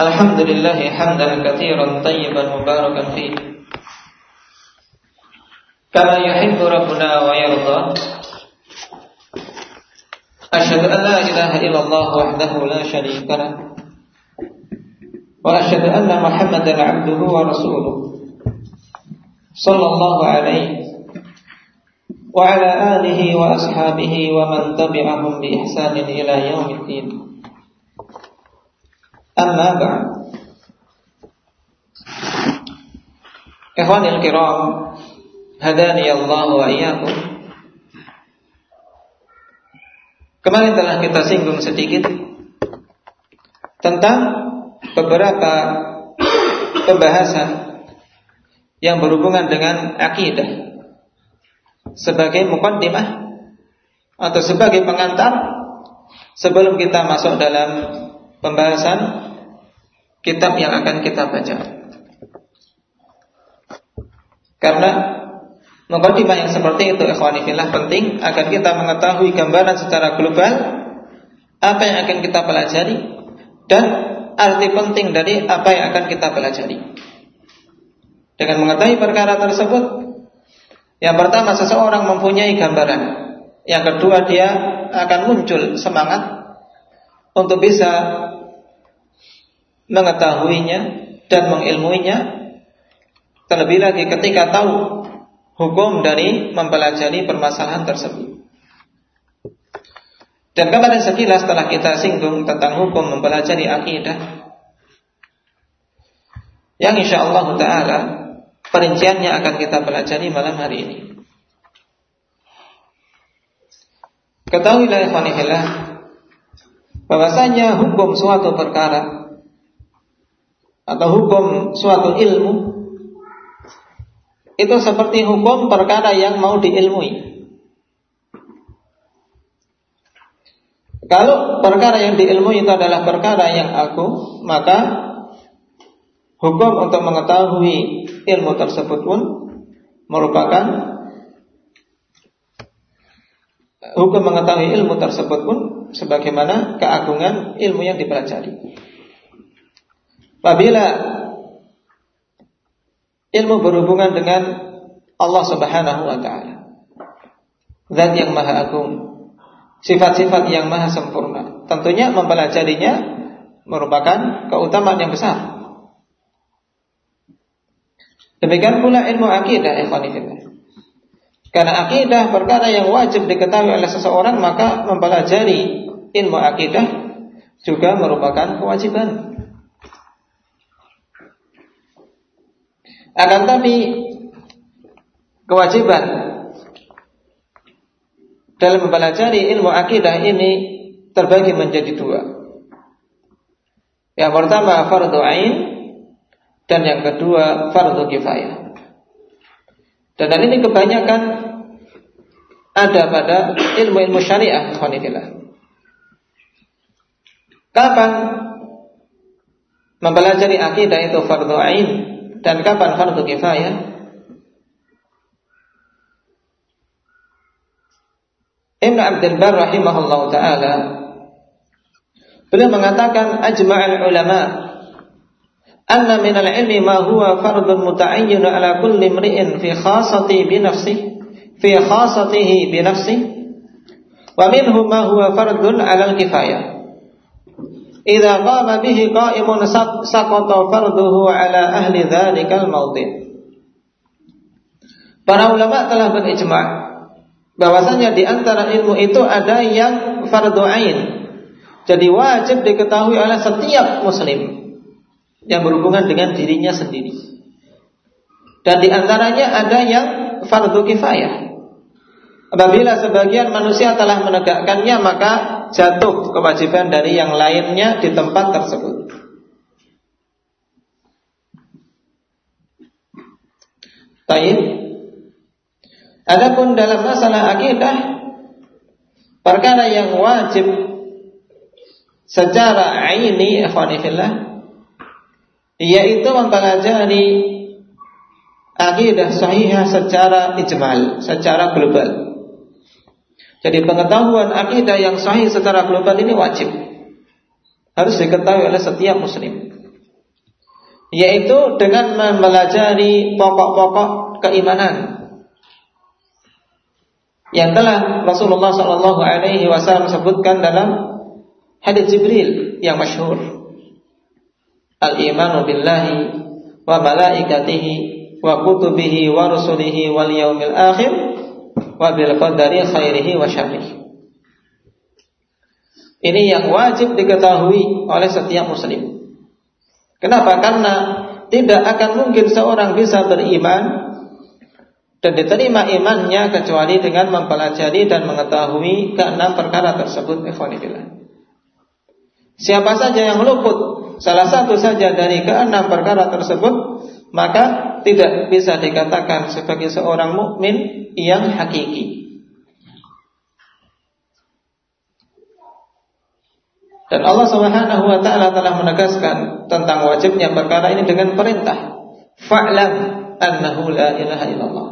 الحمد لله حمدا كثيرا طيبا مباركا فيه. كما يحب ربنا ويرضى. أشهد أن لا إله إلا الله وحده لا شريك له. وأشهد أن محمدا عبده ورسوله. صلى الله عليه وعلى آله وأصحابه ومن تبعهم بإحسان إلى يوم الدين. Amma ba'd. Ikhwanil kiram, hadani Allah wa iyyakum. Kemarin telah kita singgung sedikit tentang beberapa pembahasan yang berhubungan dengan akidah sebagai mukaddimah atau sebagai pengantar sebelum kita masuk dalam pembahasan kitab yang akan kita baca. Karena Mukaddimah yang seperti itu ikhwani fillah penting agar kita mengetahui gambaran secara global apa yang akan kita pelajari dan arti penting dari apa yang akan kita pelajari. Dengan mengetahui perkara tersebut, yang pertama seseorang mempunyai gambaran, yang kedua dia akan muncul semangat untuk bisa mengetahuinya dan mengilmuinya. Terlebih lagi ketika tahu hukum dari mempelajari permasalahan tersebut. Dan kemarin sekilas setelah kita singgung tentang hukum mempelajari akidah, yang insya Allah Taala perinciannya akan kita pelajari malam hari ini. Ketahuilah ikhwanihillah bahwasanya hukum suatu perkara atau hukum suatu ilmu itu seperti hukum perkara yang mau diilmui. Kalau perkara yang diilmui itu adalah perkara yang aku, maka hukum untuk mengetahui ilmu tersebut pun merupakan hukum mengetahui ilmu tersebut pun sebagaimana keagungan ilmu yang dipelajari. Apabila ilmu berhubungan dengan Allah Subhanahu wa taala. Zat yang maha agung, sifat-sifat yang maha sempurna. Tentunya mempelajarinya merupakan keutamaan yang besar. Demikian pula ilmu akidah, ikhwanifillah. Karena akidah perkara yang wajib diketahui oleh seseorang, maka mempelajari ilmu akidah juga merupakan kewajiban. Akan tapi kewajiban dalam mempelajari ilmu akidah ini terbagi menjadi dua. Yang pertama fardu ain dan yang kedua fardu kifayah. Dan hal ini kebanyakan ada pada ilmu-ilmu syariah, Kapan mempelajari akidah itu fardu ain dan kapan fardu kifayah? Ibn Abdul Bar rahimahullah taala beliau mengatakan ajma'al ulama anna min al-ilmi ma huwa fardun muta'ayyin ala kulli imri'in fi khassati bi nafsihi fi khassatihi bi nafsihi wa minhu ma huwa fardun 'ala al-kifayah Idza qama bihi qa'imun saqata farduhu ala ahli dzalikal mawdi'. Para ulama telah berijma bahwasanya di antara ilmu itu ada yang fardu ain. Jadi wajib diketahui oleh setiap muslim yang berhubungan dengan dirinya sendiri. Dan di antaranya ada yang fardu kifayah. Apabila sebagian manusia telah menegakkannya maka jatuh kewajiban dari yang lainnya di tempat tersebut. Baik. Adapun dalam masalah akidah perkara yang wajib secara aini ikhwanifillah yaitu mempelajari akidah sahihah secara ijmal, secara global. Jadi pengetahuan akidah yang sahih secara global ini wajib. Harus diketahui oleh setiap muslim. yaitu dengan mempelajari pokok-pokok keimanan yang telah Rasulullah Shallallahu Alaihi Wasallam sebutkan dalam hadits Jibril yang masyhur al imanu billahi wa malaikatihi wa kutubihi wa rusulihi wal yaumil akhir wa bil qadari khairihi wa syarrihi ini yang wajib diketahui oleh setiap muslim Kenapa? Karena tidak akan mungkin seorang bisa beriman dan diterima imannya kecuali dengan mempelajari dan mengetahui keenam perkara tersebut. Siapa saja yang luput salah satu saja dari keenam perkara tersebut, maka tidak bisa dikatakan sebagai seorang mukmin yang hakiki. Dan Allah Subhanahu wa taala telah menegaskan tentang wajibnya perkara ini dengan perintah. Fa'lam annahu la ilaha illallah.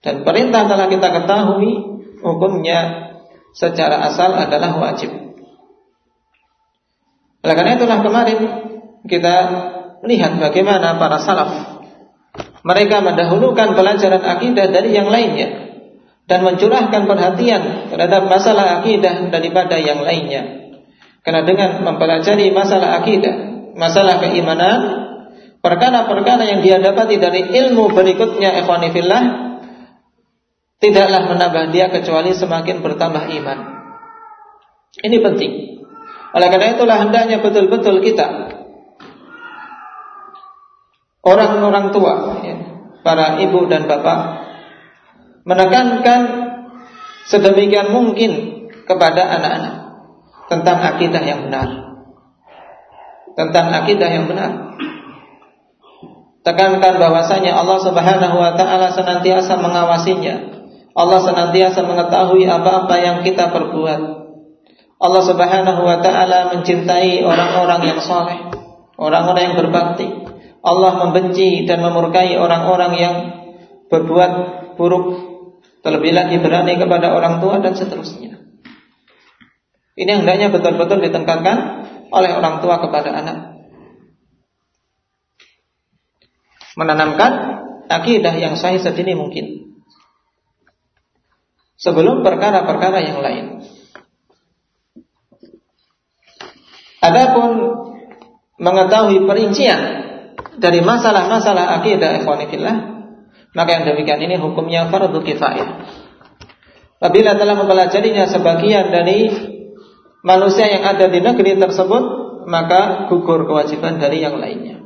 Dan perintah telah kita ketahui hukumnya secara asal adalah wajib. Oleh karena itulah kemarin kita lihat bagaimana para salaf mereka mendahulukan pelajaran akidah dari yang lainnya dan mencurahkan perhatian terhadap masalah akidah daripada yang lainnya. Karena dengan mempelajari masalah akidah, masalah keimanan, perkara-perkara yang dia dapati dari ilmu berikutnya ikhwanifillah tidaklah menambah dia kecuali semakin bertambah iman. Ini penting. Oleh karena itulah hendaknya betul-betul kita orang-orang tua, ya, para ibu dan bapak menekankan sedemikian mungkin kepada anak-anak tentang akidah yang benar. Tentang akidah yang benar. Tekankan bahwasanya Allah Subhanahu wa taala senantiasa mengawasinya. Allah senantiasa mengetahui apa-apa yang kita perbuat. Allah Subhanahu wa taala mencintai orang-orang yang soleh, orang-orang yang berbakti. Allah membenci dan memurkai orang-orang yang berbuat buruk, terlebih lagi berani kepada orang tua dan seterusnya. Ini hendaknya betul-betul ditekankan oleh orang tua kepada anak. Menanamkan akidah yang sahih sedini mungkin. Sebelum perkara-perkara yang lain. Adapun mengetahui perincian dari masalah-masalah akidah ikhwanifillah, maka yang demikian ini hukumnya fardu kifayah. Apabila telah mempelajarinya sebagian dari manusia yang ada di negeri tersebut maka gugur kewajiban dari yang lainnya.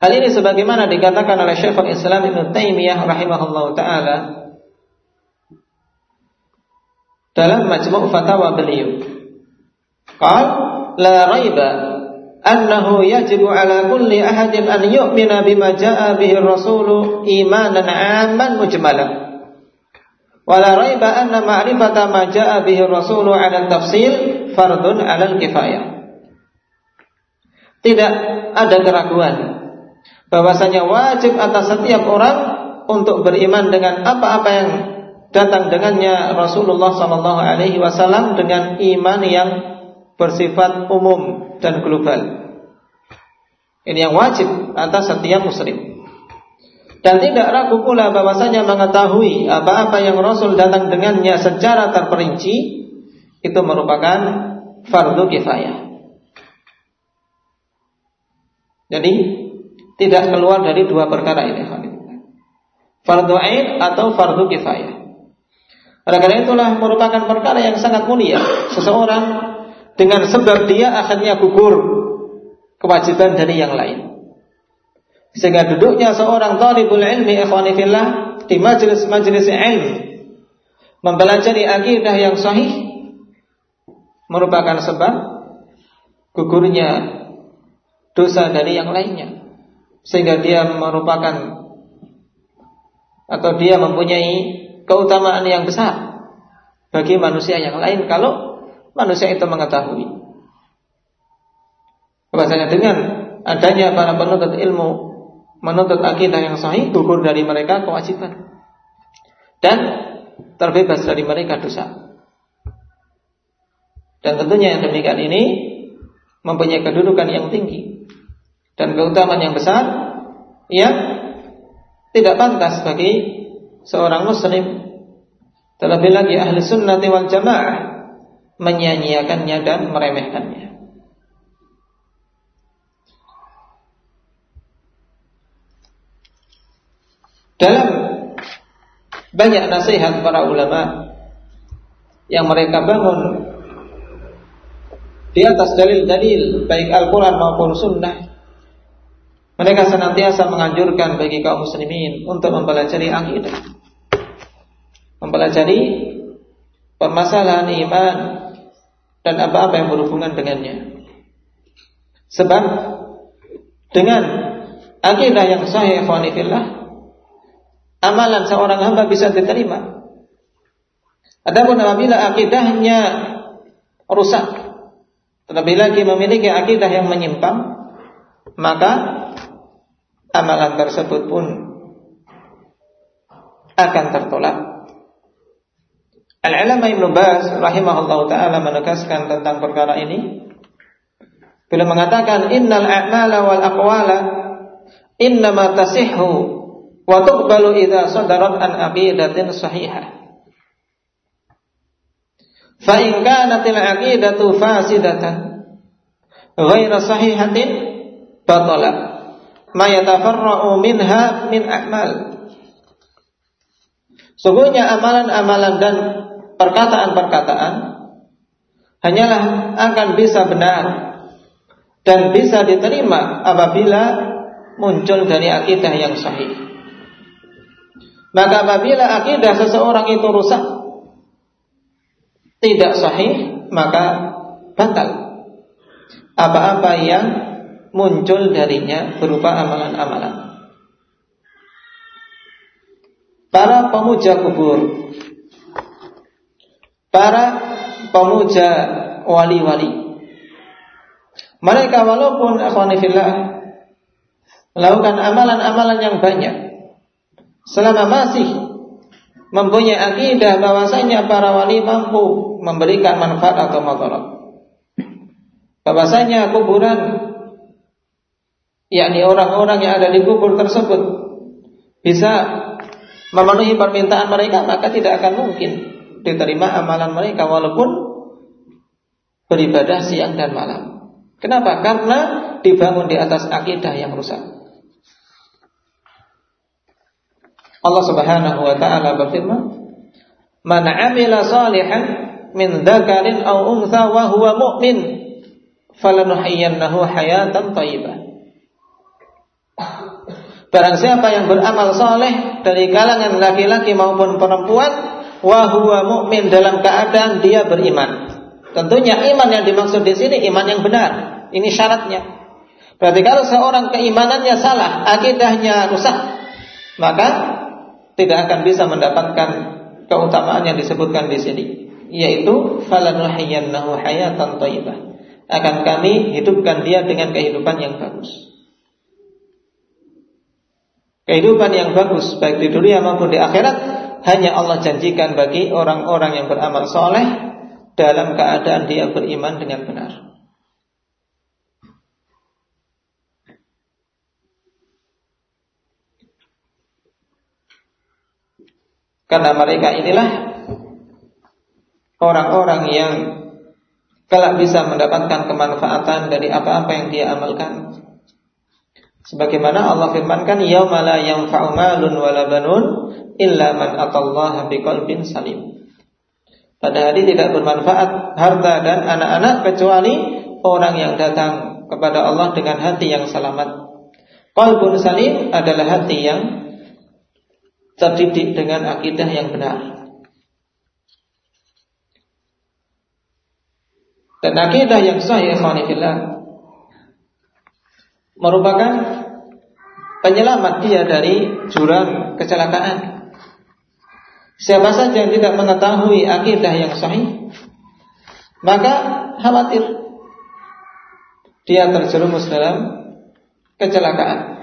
Hal ini sebagaimana dikatakan oleh Syekhul Islam Ibn Taimiyah rahimahullah taala dalam majmu' fatwa beliau. Qal la raiba annahu yajibu ala kulli ahadin an yu'mina bima jaa bihi ar-rasulu imanan 'amman mujmalan. Wala raiba anna ma'rifata ma ja'a bihi Rasulu 'ala tafsil fardun 'ala kifayah. Tidak ada keraguan bahwasanya wajib atas setiap orang untuk beriman dengan apa-apa yang datang dengannya Rasulullah sallallahu alaihi wasallam dengan iman yang bersifat umum dan global. Ini yang wajib atas setiap muslim dan tidak ragu pula bahwasanya mengetahui apa-apa yang Rasul datang dengannya secara terperinci itu merupakan fardu kifayah. Jadi tidak keluar dari dua perkara ini. Fardu ain atau fardu kifayah. Oleh karena itulah merupakan perkara yang sangat mulia. Seseorang dengan sebab dia akhirnya gugur kewajiban dari yang lain. Sehingga duduknya seorang talibul ilmi ikhwanifillah di majelis-majelis ilmu mempelajari akidah yang sahih merupakan sebab gugurnya dosa dari yang lainnya sehingga dia merupakan atau dia mempunyai keutamaan yang besar bagi manusia yang lain kalau manusia itu mengetahui. Bahwasanya dengan adanya para penuntut ilmu menuntut akidah yang sahih gugur dari mereka kewajiban. Dan terbebas dari mereka dosa. Dan tentunya yang demikian ini mempunyai kedudukan yang tinggi dan keutamaan yang besar yang tidak pantas bagi seorang muslim. Terlebih lagi ahli sunnah wal jamaah menyanyiakannya dan meremehkannya. Dalam banyak nasihat para ulama yang mereka bangun di atas dalil-dalil baik Al-Quran maupun Sunnah mereka senantiasa menganjurkan bagi kaum muslimin untuk mempelajari akidah mempelajari permasalahan iman dan apa-apa yang berhubungan dengannya sebab dengan akidah yang sahih ikhwanifillah amalan seorang hamba bisa diterima adapun apabila akidahnya rusak Terlebih lagi memiliki akidah yang menyimpang, maka amalan tersebut pun akan tertolak. Al-Alama Ibn Baz rahimahullah ta'ala menegaskan tentang perkara ini. Bila mengatakan innal a'mala wal aqwala innama tasihhu wa tuqbalu idza sadarat an aqidatin sahihah. Fa in kanatil aqidatu fasidatan ghaira sahihatin batala ma yatafarra'u minha min a'mal. Sungguhnya amalan-amalan dan perkataan-perkataan hanyalah akan bisa benar dan bisa diterima apabila muncul dari akidah yang sahih. Maka apabila akidah seseorang itu rusak tidak sahih maka batal apa-apa yang muncul darinya berupa amalan-amalan. Para pemuja kubur, para pemuja wali-wali, mereka walaupun akhwanifillah melakukan amalan-amalan yang banyak, selama masih mempunyai akidah bahwasanya para wali mampu memberikan manfaat atau madarat. Bahwasanya kuburan yakni orang-orang yang ada di kubur tersebut bisa memenuhi permintaan mereka maka tidak akan mungkin diterima amalan mereka walaupun beribadah siang dan malam. Kenapa? Karena dibangun di atas akidah yang rusak. Allah Subhanahu wa taala berfirman, "Man 'amila salihan min dzakarin aw untha wa huwa mu'min, falanuhyiyannahu hayatan thayyibah." Barang siapa yang beramal soleh dari kalangan laki-laki maupun perempuan, wa huwa mu'min dalam keadaan dia beriman. Tentunya iman yang dimaksud di sini iman yang benar. Ini syaratnya. Berarti kalau seorang keimanannya salah, akidahnya rusak, maka tidak akan bisa mendapatkan keutamaan yang disebutkan di sini yaitu falanuhyiyannahu hayatan thayyibah akan kami hidupkan dia dengan kehidupan yang bagus kehidupan yang bagus baik di dunia maupun di akhirat hanya Allah janjikan bagi orang-orang yang beramal soleh dalam keadaan dia beriman dengan benar. Karena mereka inilah orang-orang yang kelak bisa mendapatkan kemanfaatan dari apa-apa yang dia amalkan. Sebagaimana Allah firmankan, "Yauma la yanfa'u malun wala illa man atallaha biqalbin salim." Pada hari tidak bermanfaat harta dan anak-anak kecuali orang yang datang kepada Allah dengan hati yang selamat. Qalbun salim adalah hati yang terdidik dengan akidah yang benar. Dan akidah yang sahih ikhwanillah merupakan penyelamat dia dari jurang kecelakaan. Siapa saja yang tidak mengetahui akidah yang sahih, maka khawatir dia terjerumus dalam kecelakaan.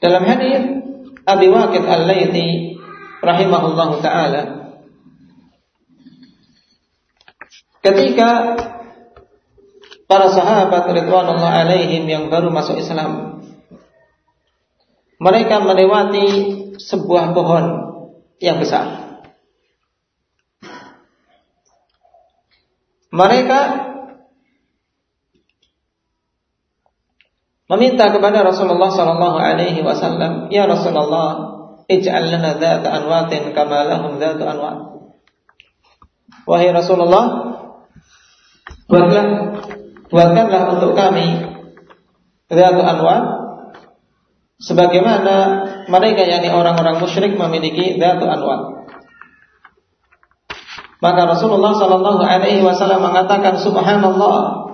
Dalam hadis Abi Waqid Al-Laiti rahimahullah taala ketika para sahabat ridwanullah alaihim yang baru masuk Islam mereka melewati sebuah pohon yang besar. Mereka meminta kepada Rasulullah sallallahu alaihi wasallam, "Ya Rasulullah, ij'al lana anwatin kama lahum anwat." Wahai Rasulullah, buatlah buatkanlah untuk kami dzatu anwat sebagaimana mereka yakni orang-orang musyrik memiliki dzatu anwat. Maka Rasulullah sallallahu alaihi wasallam mengatakan subhanallah.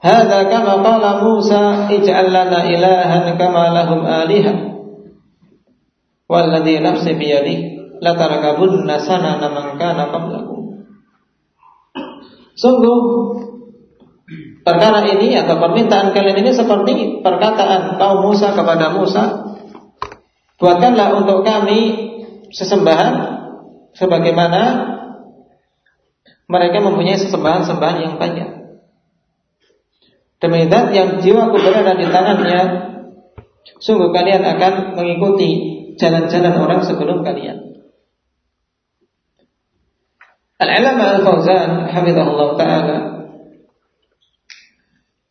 Hadza kama qala Musa ij'al lana ilahan kama lahum aliha. Walladhi nafsi biyadihi la tarakabunna sanana man kana qablakum. Sungguh perkara ini atau permintaan kalian ini seperti perkataan kaum Musa kepada Musa. Buatkanlah untuk kami sesembahan sebagaimana mereka mempunyai sesembahan-sembahan yang banyak. Demikian yang jiwaku berada di tangannya, sungguh kalian akan mengikuti jalan-jalan orang sebelum kalian. Al-Alama Al-Fauzan Hafizahullah Ta'ala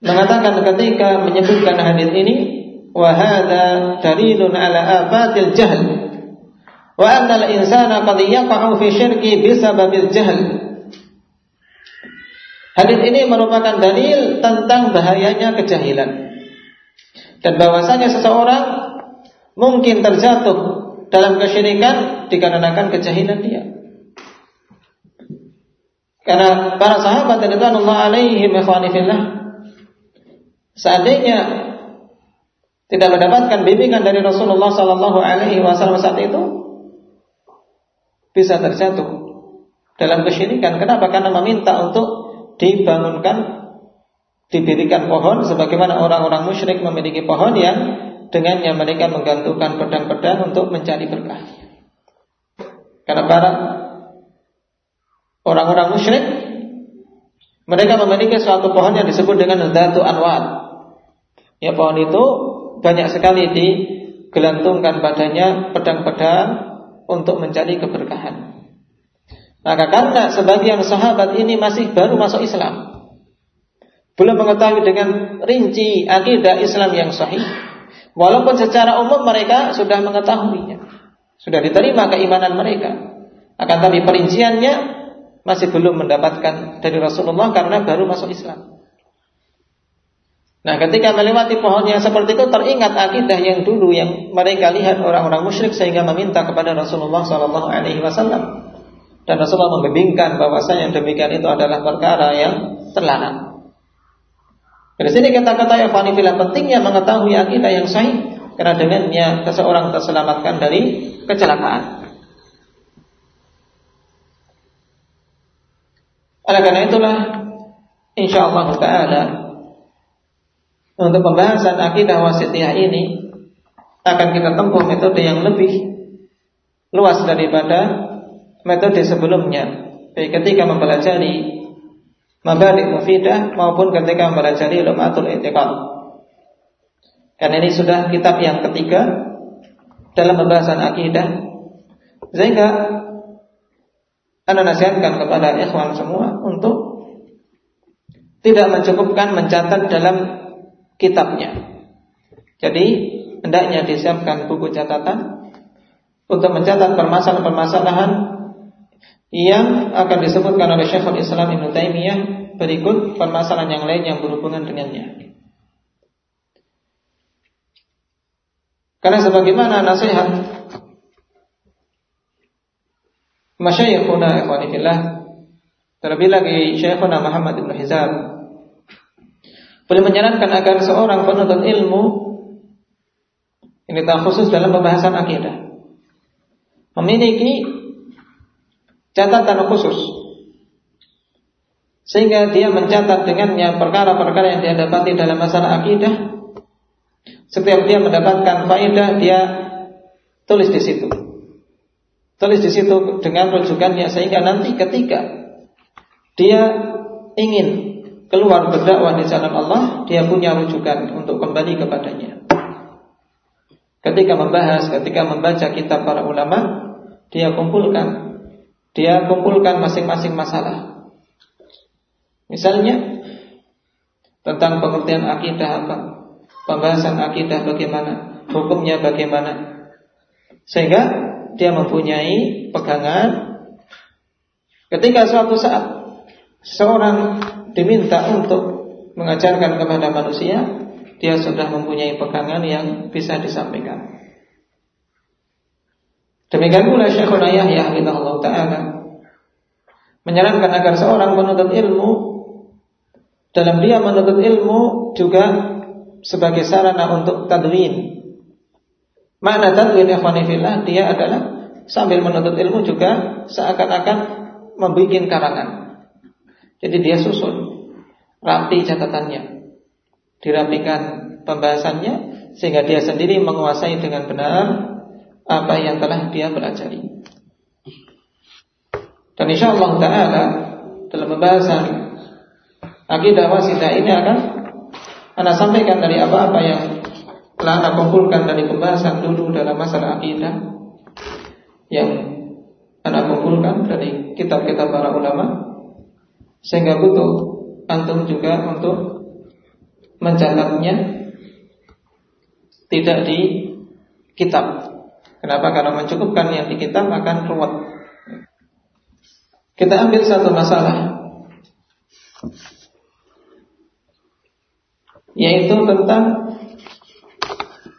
Mengatakan ketika menyebutkan hadis ini Wahada dalilun ala afatil jahl wa anna al-insana qad yaqa'u fi syirki bisababil jahl. Hadis ini merupakan dalil tentang bahayanya kejahilan. Dan bahwasanya seseorang mungkin terjatuh dalam kesyirikan dikarenakan kejahilan dia. Karena para sahabat radhiyallahu alaihim ikhwanifillah seandainya tidak mendapatkan bimbingan dari Rasulullah sallallahu alaihi wasallam saat itu, bisa terjatuh dalam kesyirikan. Kenapa? Karena meminta untuk dibangunkan didirikan pohon sebagaimana orang-orang musyrik memiliki pohon yang dengannya mereka menggantungkan pedang-pedang untuk mencari berkah. Karena para orang-orang musyrik mereka memiliki suatu pohon yang disebut dengan Datu Anwar. Ya pohon itu banyak sekali digelantungkan padanya pedang-pedang untuk mencari keberkahan. Maka karena sebagian sahabat ini masih baru masuk Islam, belum mengetahui dengan rinci akidah Islam yang sahih, walaupun secara umum mereka sudah mengetahuinya, sudah diterima keimanan mereka, akan tapi perinciannya masih belum mendapatkan dari Rasulullah karena baru masuk Islam. Nah, ketika melewati pohon yang seperti itu teringat akidah yang dulu yang mereka lihat orang-orang musyrik sehingga meminta kepada Rasulullah Wasallam dan Rasulullah membimbingkan bahwasanya yang demikian itu adalah perkara yang terlarang. Dari sini kita kata ya fanifillah pentingnya mengetahui akidah yang sahih karena dengannya seseorang terselamatkan dari kecelakaan. Oleh karena itulah insya Allah Taala untuk pembahasan akidah wasitiyah ini akan kita tempuh metode yang lebih luas daripada metode sebelumnya. Baik ketika mempelajari mabadik mufidah maupun ketika mempelajari lumatul i'tiqad. Karena ini sudah kitab yang ketiga dalam pembahasan akidah. Sehingga anda nasihatkan kepada ikhwan semua untuk tidak mencukupkan mencatat dalam kitabnya. Jadi hendaknya disiapkan buku catatan untuk mencatat permasalahan-permasalahan yang akan disebutkan oleh Syekhul Islam Ibn Taimiyah berikut permasalahan yang lain yang berhubungan dengannya. Karena sebagaimana nasihat Masyayikhuna ikhwanifillah Terlebih lagi Syekhuna Muhammad Ibn Hizam Boleh menyarankan agar seorang penuntut ilmu ini tak khusus dalam pembahasan akidah memiliki catatan khusus sehingga dia mencatat dengannya perkara-perkara yang dia dapati dalam masalah akidah setiap dia mendapatkan faedah dia tulis di situ. Tulis di situ dengan rujukannya sehingga nanti ketika dia ingin keluar berdakwah di jalan Allah, dia punya rujukan untuk kembali kepadanya. Ketika membahas, ketika membaca kitab para ulama, dia kumpulkan, dia kumpulkan masing-masing masalah. Misalnya tentang pengertian akidah apa, pembahasan akidah bagaimana, hukumnya bagaimana, sehingga dia mempunyai pegangan ketika suatu saat seorang diminta untuk mengajarkan kepada manusia, dia sudah mempunyai pegangan yang bisa disampaikan. Demikian pula Syekhul Yahya Allah taala menyarankan agar seorang menuntut ilmu dalam dia menuntut ilmu juga sebagai sarana untuk tadwin Makna tadwin ikhwanifillah dia adalah sambil menuntut ilmu juga seakan-akan membuat karangan. Jadi dia susun rapi catatannya, dirapikan pembahasannya sehingga dia sendiri menguasai dengan benar apa yang telah dia pelajari. Dan insya Allah Taala dalam pembahasan akidah wasidah ini akan anda sampaikan dari apa-apa yang telah anda kumpulkan dari pembahasan dulu dalam masalah akidah yang anda kumpulkan dari kitab-kitab para ulama sehingga butuh antum juga untuk mencatatnya tidak di kitab. Kenapa? Karena mencukupkan yang di kitab akan ruwet. Kita ambil satu masalah yaitu tentang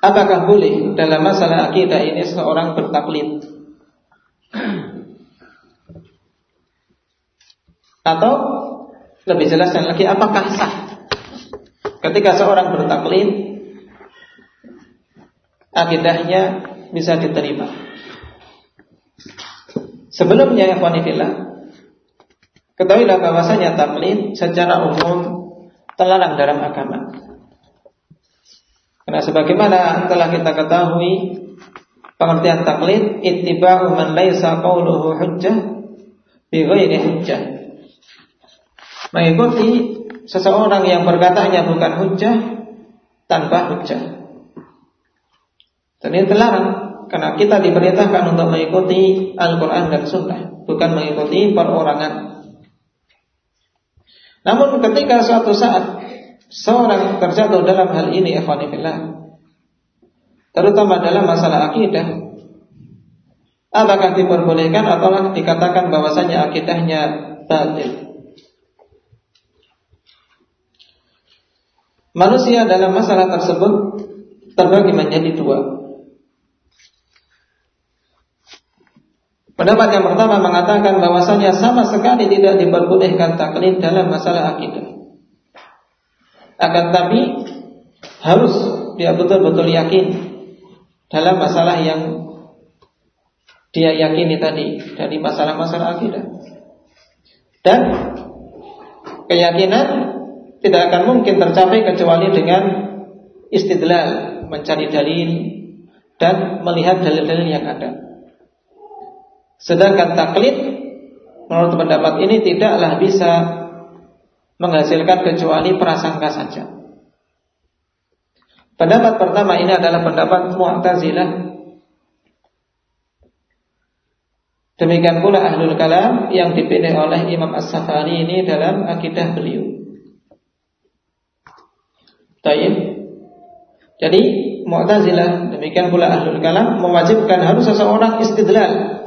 Apakah boleh dalam masalah akidah ini seorang bertaklid? Atau lebih jelasnya lagi apakah sah ketika seorang bertaklid akidahnya bisa diterima? Sebelumnya ya fillah ketahuilah bahwasanya taklid secara umum terlarang dalam agama. Karena sebagaimana telah kita ketahui pengertian taklid ittiba'u man laisa qawluhu hujjah bi ghairi hujjah. Mengikuti seseorang yang berkatanya bukan hujjah tanpa hujjah. Dan ini terlarang karena kita diperintahkan untuk mengikuti Al-Quran dan Sunnah, bukan mengikuti perorangan. Namun ketika suatu saat seorang terjatuh dalam hal ini ikhwanillah terutama dalam masalah akidah apakah diperbolehkan atau dikatakan bahwasanya akidahnya batil manusia dalam masalah tersebut terbagi menjadi dua Pendapat yang pertama mengatakan bahwasanya sama sekali tidak diperbolehkan taklid dalam masalah akidah. Akan tapi harus dia betul-betul yakin dalam masalah yang dia yakini tadi dari masalah-masalah akidah. Dan keyakinan tidak akan mungkin tercapai kecuali dengan istidlal, mencari dalil dan melihat dalil-dalil yang ada. Sedangkan taklid menurut pendapat ini tidaklah bisa menghasilkan kecuali prasangka saja. Pendapat pertama ini adalah pendapat Mu'tazilah. Demikian pula Ahlul Kalam yang dipilih oleh Imam As-Safari ini dalam akidah beliau. Taib. Jadi Mu'tazilah demikian pula Ahlul Kalam mewajibkan harus seseorang istidlal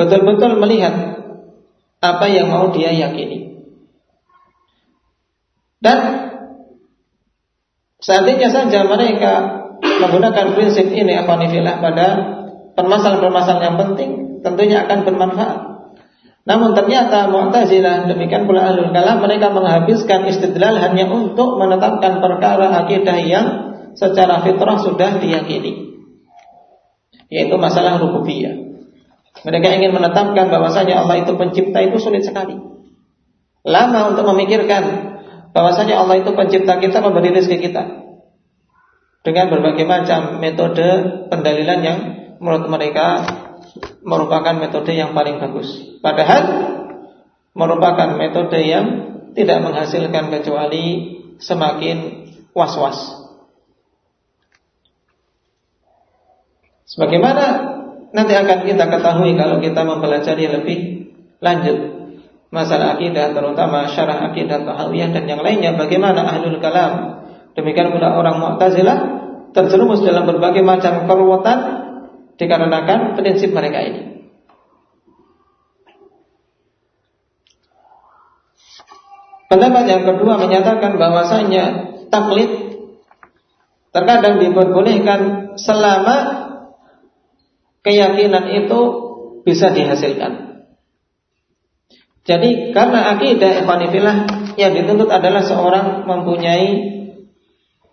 betul-betul melihat apa yang mau dia yakini. Dan seandainya saja mereka menggunakan prinsip ini afanifillah pada permasalahan-permasalahan yang penting, tentunya akan bermanfaat. Namun ternyata Mu'tazilah demikian pula Ahlul Kalam mereka menghabiskan istidlal hanya untuk menetapkan perkara akidah yang secara fitrah sudah diyakini. Yaitu masalah rububiyah. Mereka ingin menetapkan bahwasanya Allah itu pencipta itu sulit sekali. Lama untuk memikirkan bahwasanya Allah itu pencipta kita, memberi rezeki kita. Dengan berbagai macam metode pendalilan yang menurut mereka merupakan metode yang paling bagus. Padahal merupakan metode yang tidak menghasilkan kecuali semakin was-was. Sebagaimana nanti akan kita ketahui kalau kita mempelajari lebih lanjut masalah akidah terutama syarah akidah tahawiyah dan yang lainnya bagaimana ahlul kalam demikian pula orang Mu'tazilah terjerumus dalam berbagai macam perbuatan dikarenakan prinsip mereka ini. Pendapat yang kedua menyatakan bahwasanya taklid terkadang diperbolehkan selama keyakinan itu bisa dihasilkan. Jadi karena akidah ikhwanifillah yang dituntut adalah seorang mempunyai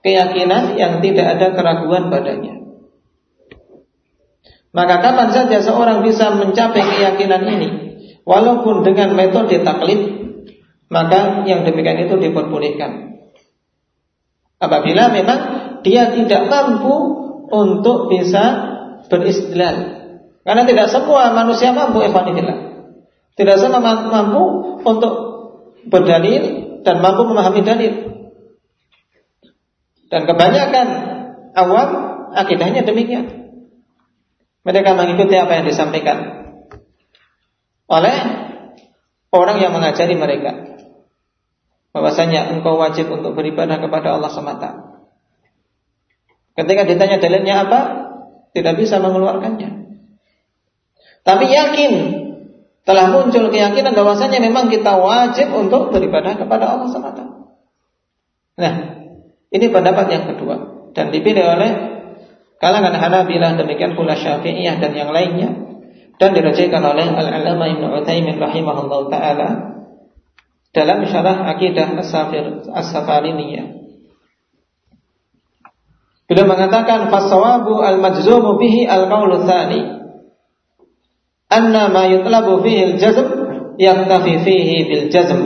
keyakinan yang tidak ada keraguan padanya. Maka kapan saja seorang bisa mencapai keyakinan ini walaupun dengan metode taklid maka yang demikian itu diperbolehkan. Apabila memang dia tidak mampu untuk bisa beristidlal. Karena tidak semua manusia mampu evanillah. Tidak semua mampu untuk berdalil dan mampu memahami dalil. Dan kebanyakan awam akidahnya demikian. Mereka mengikuti apa yang disampaikan oleh orang yang mengajari mereka bahwasanya engkau wajib untuk beribadah kepada Allah semata. Ketika ditanya dalilnya apa, tidak bisa mengeluarkannya. Tapi yakin telah muncul keyakinan bahwasanya memang kita wajib untuk beribadah kepada Allah semata. Nah, ini pendapat yang kedua dan dipilih oleh kalangan Hanabilah demikian pula Syafi'iyah dan yang lainnya dan dirajikan oleh Al-Alama Ibnu Utsaimin rahimahullah taala dalam syarah akidah as-safir as-safariniyah. Beliau mengatakan fasawabu al-majzumu bihi al-qaulu tsani anna ma yutlabu fihi al-jazm yaktafi fihi bil jazm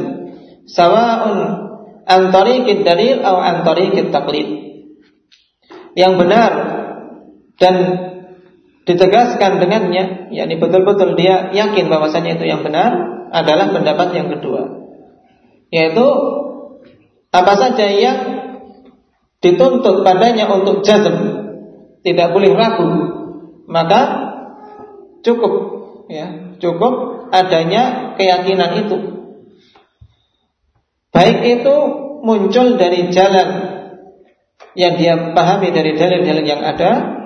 sawa'un an tariqid dalil atau an tariqid taqlid. Yang benar dan ditegaskan dengannya, yakni betul-betul dia yakin bahwasanya itu yang benar adalah pendapat yang kedua. Yaitu apa saja yang dituntut padanya untuk jazm tidak boleh ragu maka cukup ya cukup adanya keyakinan itu. Baik itu muncul dari jalan yang dia pahami dari dalil-dalil yang ada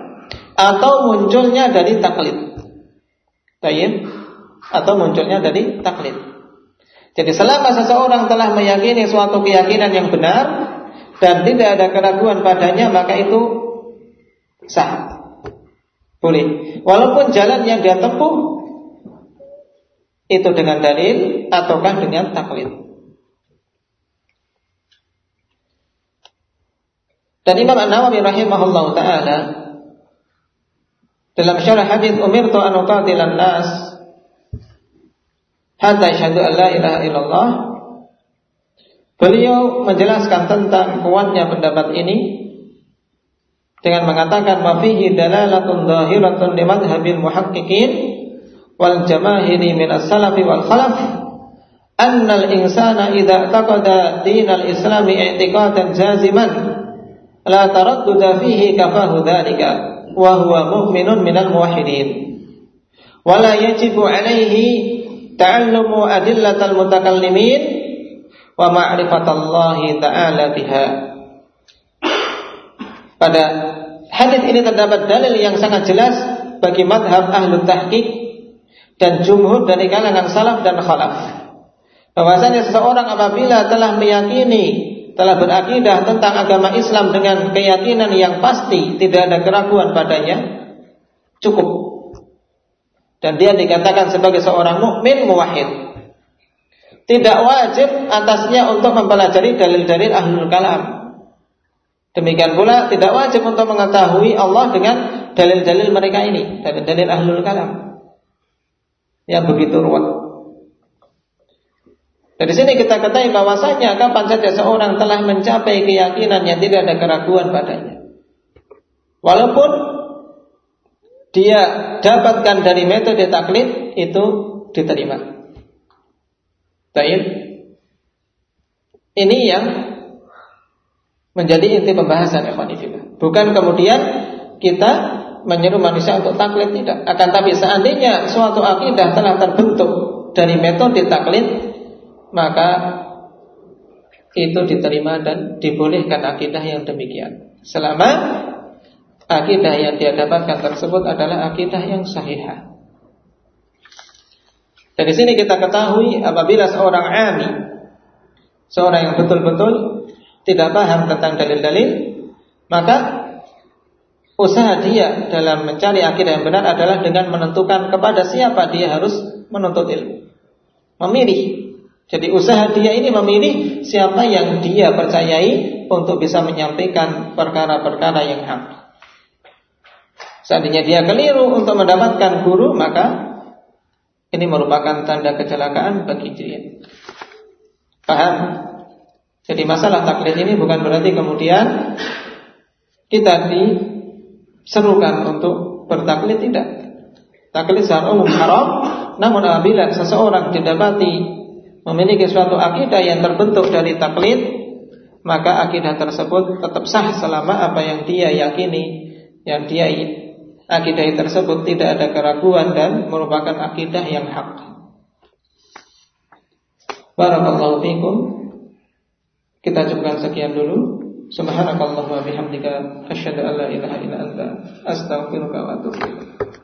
atau munculnya dari taklid tayyib atau munculnya dari taklid jadi selama seseorang telah meyakini suatu keyakinan yang benar dan tidak ada keraguan padanya maka itu sah. Boleh. Walaupun jalan yang dia tempuh itu dengan dalil ataukah dengan taklid. Dan Imam An-Nawawi rahimahullah taala dalam syarah hadis umirtu an uqatilan nas hatta syahadu an la ilaha illallah. Beliau menjelaskan tentang kuatnya pendapat ini dengan mengatakan wa fihi dalalatun zahiratun li madhhabil muhaqqiqin wal jamahiri min as-salafi wal khalaf anna al-insana idza taqada din al-islami i'tiqadan jaziman la taradduda fihi kafahu dhalika wa huwa mu'minun minal muwahhidin wa la yajibu alaihi ta'allumu adillatal mutakallimin wa ma'rifatallahi ta'ala biha. Pada hadis ini terdapat dalil yang sangat jelas bagi madhab ahlu tahqiq dan jumhur dari kalangan salaf dan khalaf. Bahwasanya seseorang apabila telah meyakini telah berakidah tentang agama Islam dengan keyakinan yang pasti, tidak ada keraguan padanya, cukup dan dia dikatakan sebagai seorang mukmin muwahhid. Tidak wajib atasnya untuk mempelajari dalil-dalil ahlul kalam. Demikian pula tidak wajib untuk mengetahui Allah dengan dalil-dalil mereka ini, dalil-dalil ahlul kalam. Yang begitu ruwet. Dari sini kita ketahui bahwasanya kapan saja seorang telah mencapai keyakinan yang tidak ada keraguan padanya. Walaupun dia dapatkan dari metode taklid itu diterima. Taib. Ini yang menjadi inti pembahasan ikhwanifillah. Bukan kemudian kita menyeru manusia untuk taklid tidak. Akan tapi seandainya suatu akidah telah terbentuk dari metode taklid, maka itu diterima dan dibolehkan akidah yang demikian. Selama akidah yang dia dapatkan tersebut adalah akidah yang sahihah. Dari sini kita ketahui apabila seorang ami, seorang yang betul-betul tidak paham tentang dalil-dalil, maka usaha dia dalam mencari akidah yang benar adalah dengan menentukan kepada siapa dia harus menuntut ilmu. Memilih. Jadi usaha dia ini memilih siapa yang dia percayai untuk bisa menyampaikan perkara-perkara yang hak. Seandainya dia keliru untuk mendapatkan guru, maka ini merupakan tanda kecelakaan bagi dia. Paham? Jadi masalah taklid ini bukan berarti kemudian kita diserukan untuk bertaklid tidak. Taklid secara umum haram, namun apabila seseorang didapati memiliki suatu akidah yang terbentuk dari taklid, maka akidah tersebut tetap sah selama apa yang dia yakini, yang dia akidah tersebut tidak ada keraguan dan merupakan akidah yang hak. Barakallahu fikum. Kita cukupkan sekian dulu. Subhanakallah wa bihamdika asyhadu an la ilaha illa anta astaghfiruka wa atubu ilaik.